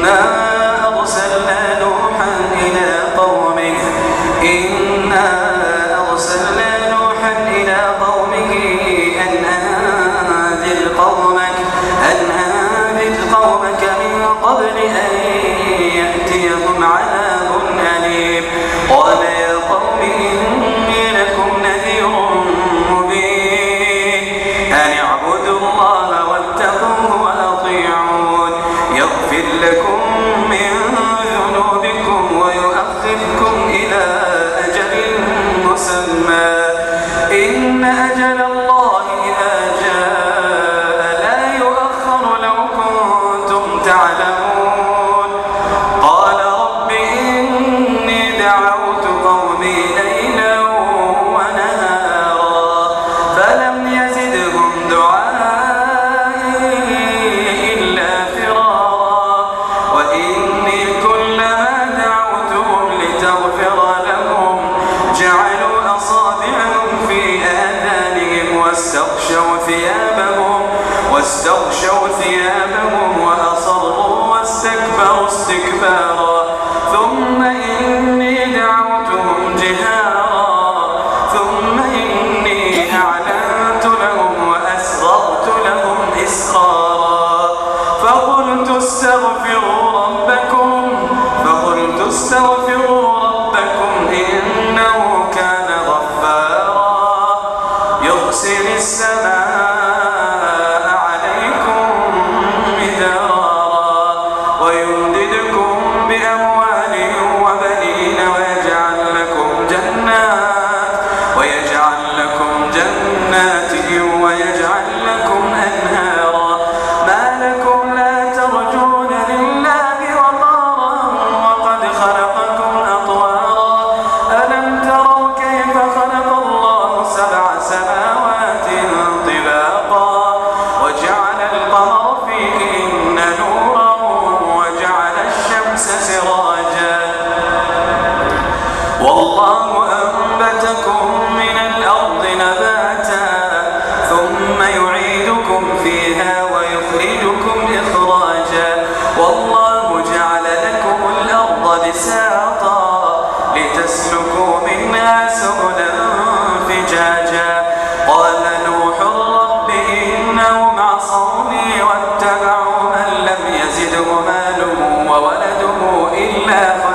إِنَّا ثيابهم واستغشوا ثيابهم وأصروا واستكبروا استكبارا. ثم إني دعوتهم جهارا. ثم إني أعلنت لهم وأسررت لهم إسرارا. فقلت استغفروا ربكم. فقلت استغفروا ربكم إنه كان غفارا. السماء يزده ماله وولده إلا خطأ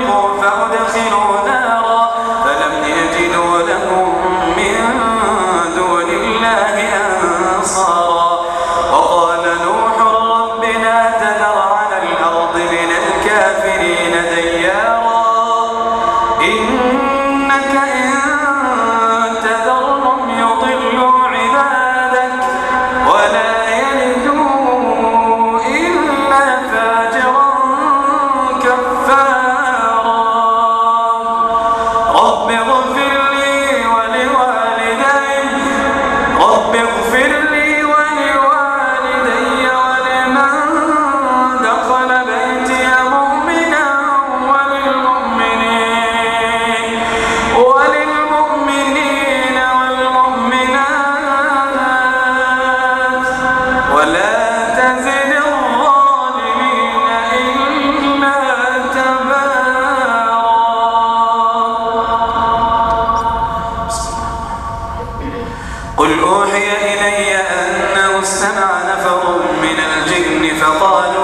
your Lord. قل أوحي إلي أنه استمع نفر من الجن فقالوا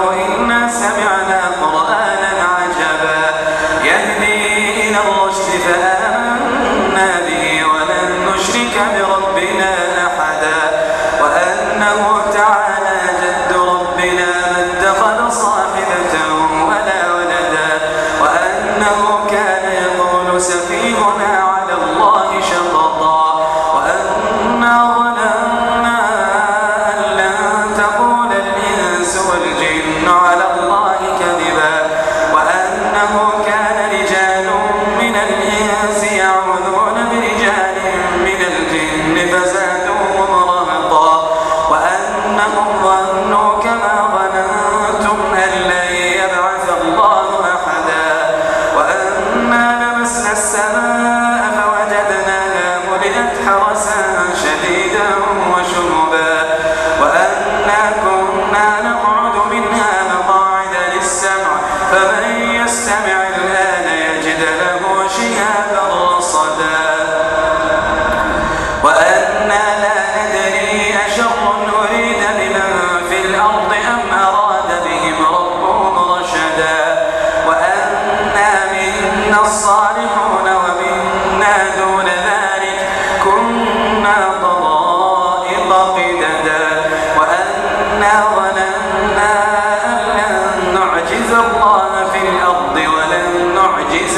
لنفتنهم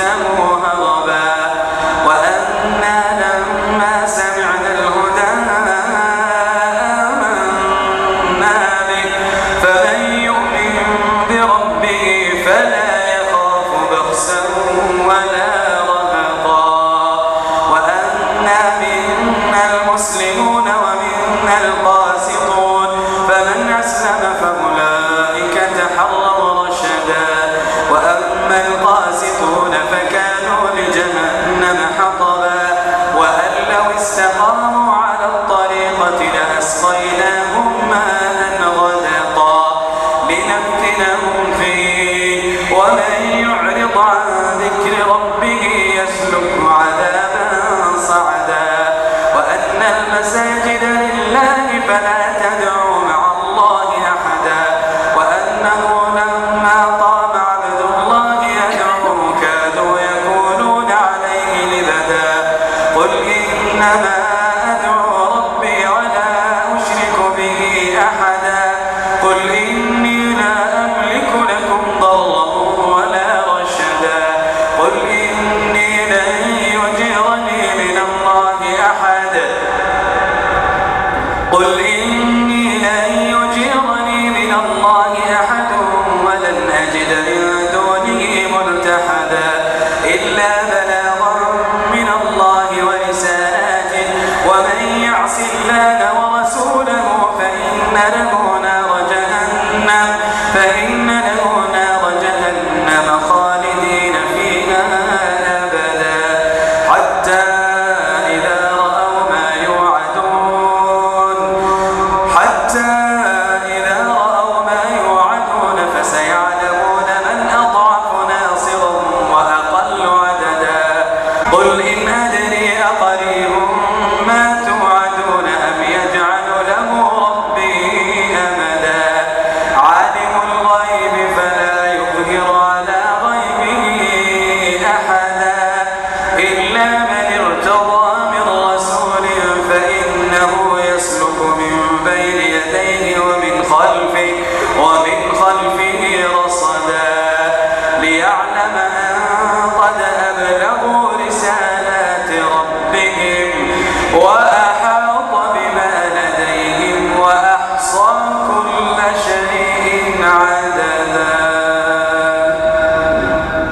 فيه قل إن